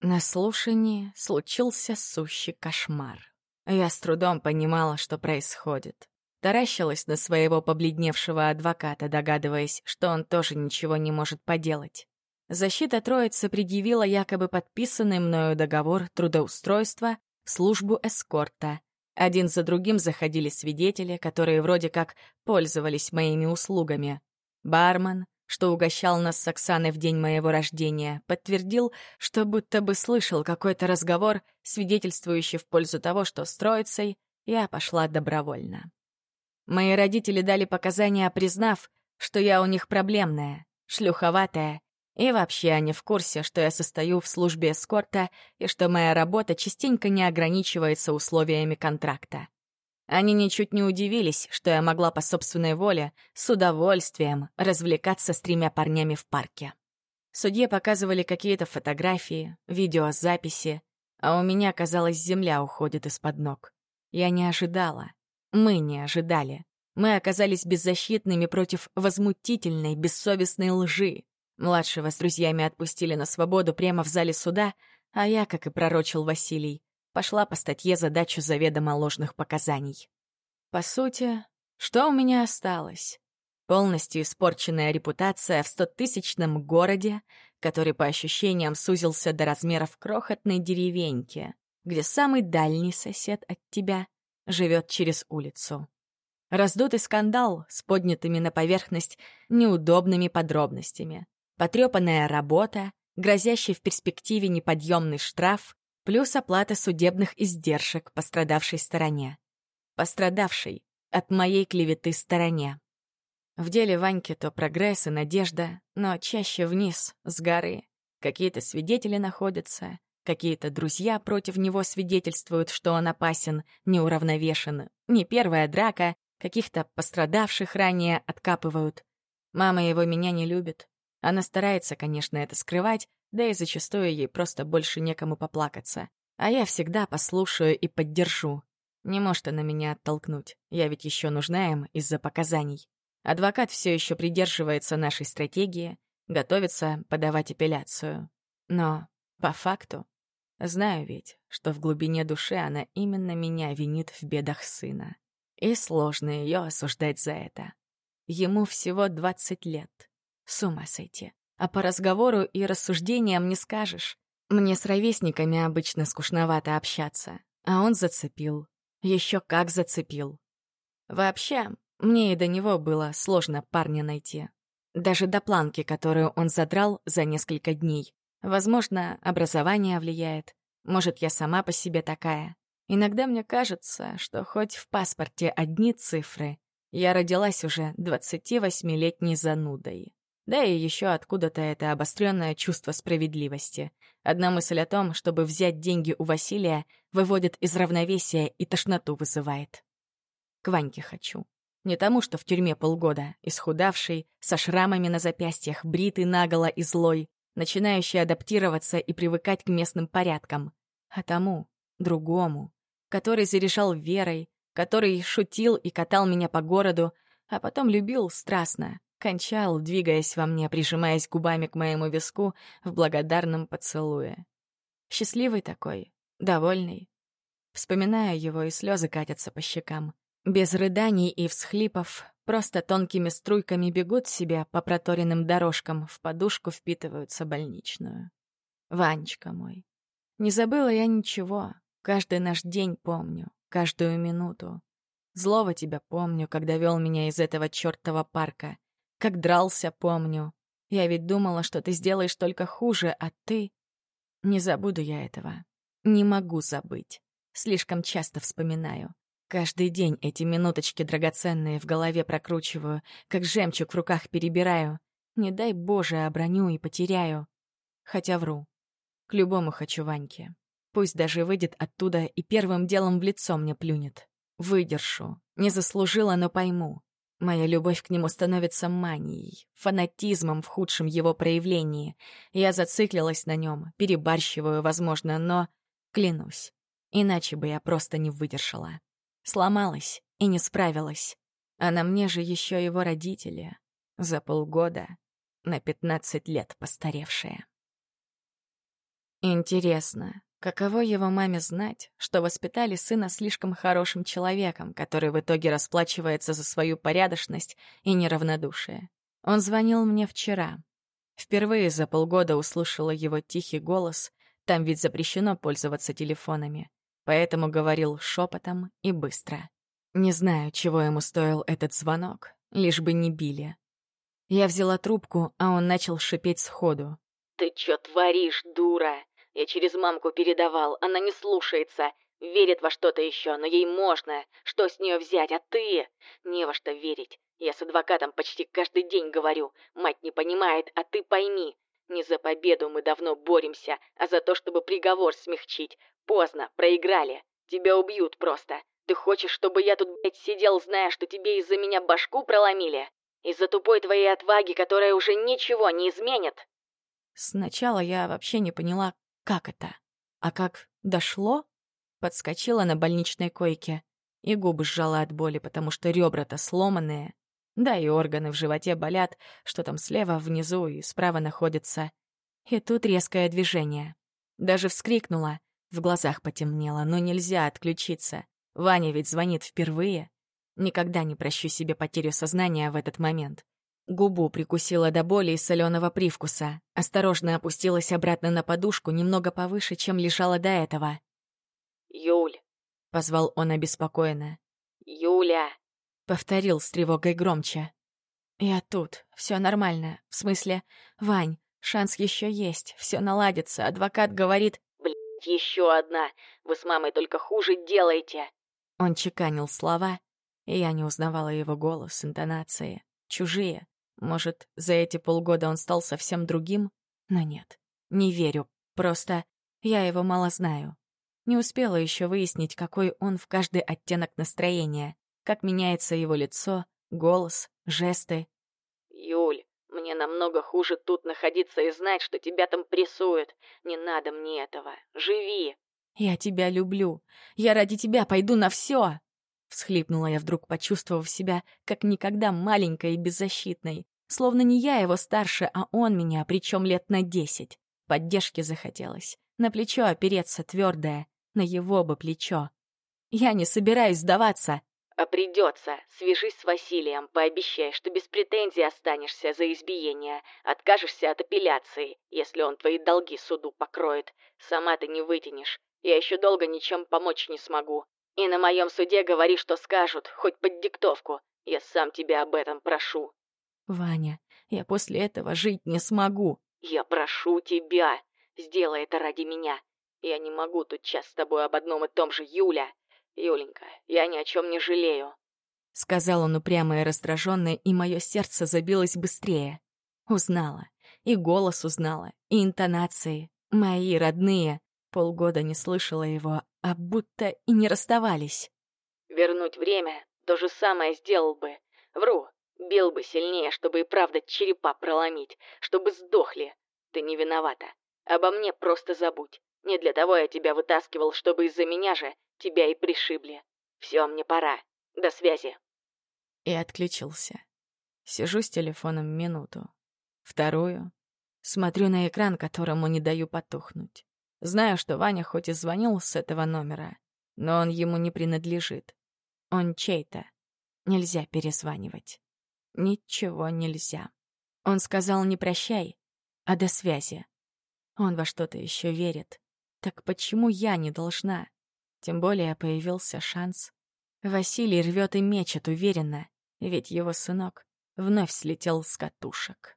На слушании случился сущий кошмар. Я с трудом понимала, что происходит. Таращилась на своего побледневшего адвоката, догадываясь, что он тоже ничего не может поделать. Защита Троицы предъявила якобы подписанный мною договор трудоустройства в службу эскорта. Один за другим заходили свидетели, которые вроде как пользовались моими услугами. Бармен, что угощал нас с Оксаной в день моего рождения, подтвердил, что будто бы слышал какой-то разговор, свидетельствующий в пользу того, что с Троицей я пошла добровольно. Мои родители дали показания, признав, что я у них проблемная, шлюховатая, и вообще они в курсе, что я состою в службе эскорта и что моя работа частенько не ограничивается условиями контракта. Они ничуть не удивились, что я могла по собственной воле с удовольствием развлекаться с тремя парнями в парке. Судье показывали какие-то фотографии, видеозаписи, а у меня, казалось, земля уходит из-под ног. Я не ожидала. Мы не ожидали. Мы оказались беззащитными против возмутительной, бессовестной лжи. Младшего с друзьями отпустили на свободу прямо в зале суда, а я, как и пророчил Василий, пошла по статье за дачу заведомо ложных показаний. По сути, что у меня осталось? Полностью испорченная репутация в стотысячном городе, который по ощущениям сузился до размеров крохотной деревеньки, где самый дальний сосед от тебя живет через улицу. Раздутый скандал с поднятыми на поверхность неудобными подробностями, потрепанная работа, грозящий в перспективе неподъемный штраф, плюс оплата судебных издержек пострадавшей стороне. Пострадавшей от моей клеветы стороне. В деле Ваньки то прогресс и надежда, но чаще вниз, с горы. Какие-то свидетели находятся, какие-то друзья против него свидетельствуют, что он опасен, неуравновешен. Не первая драка, каких-то пострадавших ранее откапывают. Мама его меня не любит. Она старается, конечно, это скрывать, да и зачастую ей просто больше некому поплакаться. А я всегда послушаю и поддержу. Не может она меня оттолкнуть. Я ведь еще нужна им из-за показаний. Адвокат все еще придерживается нашей стратегии, готовится подавать апелляцию. Но по факту знаю ведь, что в глубине души она именно меня винит в бедах сына. И сложно ее осуждать за это. Ему всего 20 лет. С ума сойти. А по разговору и рассуждениям не скажешь. Мне с ровесниками обычно скучновато общаться. А он зацепил. Еще как зацепил. Вообще, мне и до него было сложно парня найти. Даже до планки, которую он задрал за несколько дней. Возможно, образование влияет. Может, я сама по себе такая. Иногда мне кажется, что хоть в паспорте одни цифры, я родилась уже 28-летней занудой. Да и еще откуда-то это обостренное чувство справедливости. Одна мысль о том, чтобы взять деньги у Василия, выводит из равновесия и тошноту вызывает. К Ваньке хочу. Не тому, что в тюрьме полгода, исхудавший, со шрамами на запястьях, бритый наголо и злой, начинающий адаптироваться и привыкать к местным порядкам, а тому, другому, который зарешал верой, который шутил и катал меня по городу, а потом любил страстно, Кончал, двигаясь во мне, прижимаясь губами к моему виску в благодарном поцелуе. Счастливый такой, довольный. Вспоминаю его, и слезы катятся по щекам. Без рыданий и всхлипов, просто тонкими струйками бегут себе по проторенным дорожкам, в подушку впитываются больничную. Ванечка мой. Не забыла я ничего, каждый наш день помню, каждую минуту. Злого тебя помню, когда вел меня из этого чертова парка. Как дрался, помню. Я ведь думала, что ты сделаешь только хуже, а ты... Не забуду я этого. Не могу забыть. Слишком часто вспоминаю. Каждый день эти минуточки драгоценные в голове прокручиваю, как жемчуг в руках перебираю. Не дай Боже, оброню и потеряю. Хотя вру. К любому хочу Ваньке. Пусть даже выйдет оттуда и первым делом в лицо мне плюнет. Выдержу. Не заслужила, но пойму. Моя любовь к нему становится манией, фанатизмом в худшем его проявлении. Я зациклилась на нем, перебарщиваю, возможно, но... Клянусь, иначе бы я просто не выдержала. Сломалась и не справилась. А на мне же еще его родители. За полгода на пятнадцать лет постаревшие. Интересно, каково его маме знать, что воспитали сына слишком хорошим человеком, который в итоге расплачивается за свою порядочность и неравнодушие? Он звонил мне вчера. Впервые за полгода услышала его тихий голос, там ведь запрещено пользоваться телефонами, поэтому говорил шепотом и быстро. Не знаю, чего ему стоил этот звонок, лишь бы не били. Я взяла трубку, а он начал шипеть сходу. «Ты чё творишь, дура? Я через мамку передавал, она не слушается, верит во что-то еще, но ей можно. Что с нее взять, а ты? Не во что верить. Я с адвокатом почти каждый день говорю. Мать не понимает, а ты пойми. Не за победу мы давно боремся, а за то, чтобы приговор смягчить. Поздно, проиграли. Тебя убьют просто. Ты хочешь, чтобы я тут, блядь, сидел, зная, что тебе из-за меня башку проломили? Из-за тупой твоей отваги, которая уже ничего не изменит?» Сначала я вообще не поняла, как это. А как дошло? Подскочила на больничной койке и губы сжала от боли, потому что ребра-то сломанные. Да, и органы в животе болят, что там слева, внизу и справа находится. И тут резкое движение. Даже вскрикнула, в глазах потемнело, но нельзя отключиться. Ваня ведь звонит впервые. Никогда не прощу себе потерю сознания в этот момент. Губу прикусила до боли и соленого привкуса. Осторожно опустилась обратно на подушку, немного повыше, чем лежала до этого. «Юль!» — позвал он обеспокоенно. «Юля!» Повторил с тревогой громче. «Я тут. Все нормально. В смысле, Вань, шанс еще есть. Все наладится. Адвокат говорит...» «Блядь, еще одна. Вы с мамой только хуже делаете». Он чеканил слова, и я не узнавала его голос, интонации. Чужие. Может, за эти полгода он стал совсем другим? Но нет, не верю. Просто я его мало знаю. Не успела еще выяснить, какой он в каждый оттенок настроения как меняется его лицо, голос, жесты. «Юль, мне намного хуже тут находиться и знать, что тебя там прессуют. Не надо мне этого. Живи!» «Я тебя люблю. Я ради тебя пойду на все!» Всхлипнула я вдруг, почувствовав себя как никогда маленькой и беззащитной. Словно не я его старше, а он меня, причем лет на десять. Поддержки захотелось. На плечо опереться твердое, на его бы плечо. Я не собираюсь сдаваться. А придется. Свяжись с Василием, пообещай, что без претензий останешься за избиение. Откажешься от апелляции, если он твои долги суду покроет. Сама ты не вытянешь. Я еще долго ничем помочь не смогу. И на моем суде говори, что скажут, хоть под диктовку. Я сам тебя об этом прошу. Ваня, я после этого жить не смогу. Я прошу тебя. Сделай это ради меня. Я не могу тут час с тобой об одном и том же, Юля. «Юленька, я ни о чем не жалею», — сказал он упрямо и раздраженно, и мое сердце забилось быстрее. Узнала. И голос узнала, и интонации. Мои родные. Полгода не слышала его, а будто и не расставались. «Вернуть время — то же самое сделал бы. Вру, бил бы сильнее, чтобы и правда черепа проломить, чтобы сдохли. Ты не виновата. Обо мне просто забудь. Не для того я тебя вытаскивал, чтобы из-за меня же Тебя и пришибли. Все, мне пора. До связи. И отключился. Сижу с телефоном минуту. Вторую. Смотрю на экран, которому не даю потухнуть. Знаю, что Ваня хоть и звонил с этого номера, но он ему не принадлежит. Он чей-то. Нельзя перезванивать. Ничего нельзя. Он сказал не прощай, а до связи. Он во что-то еще верит. Так почему я не должна? Тем более появился шанс. Василий рвет и мечет уверенно, ведь его сынок вновь слетел с катушек.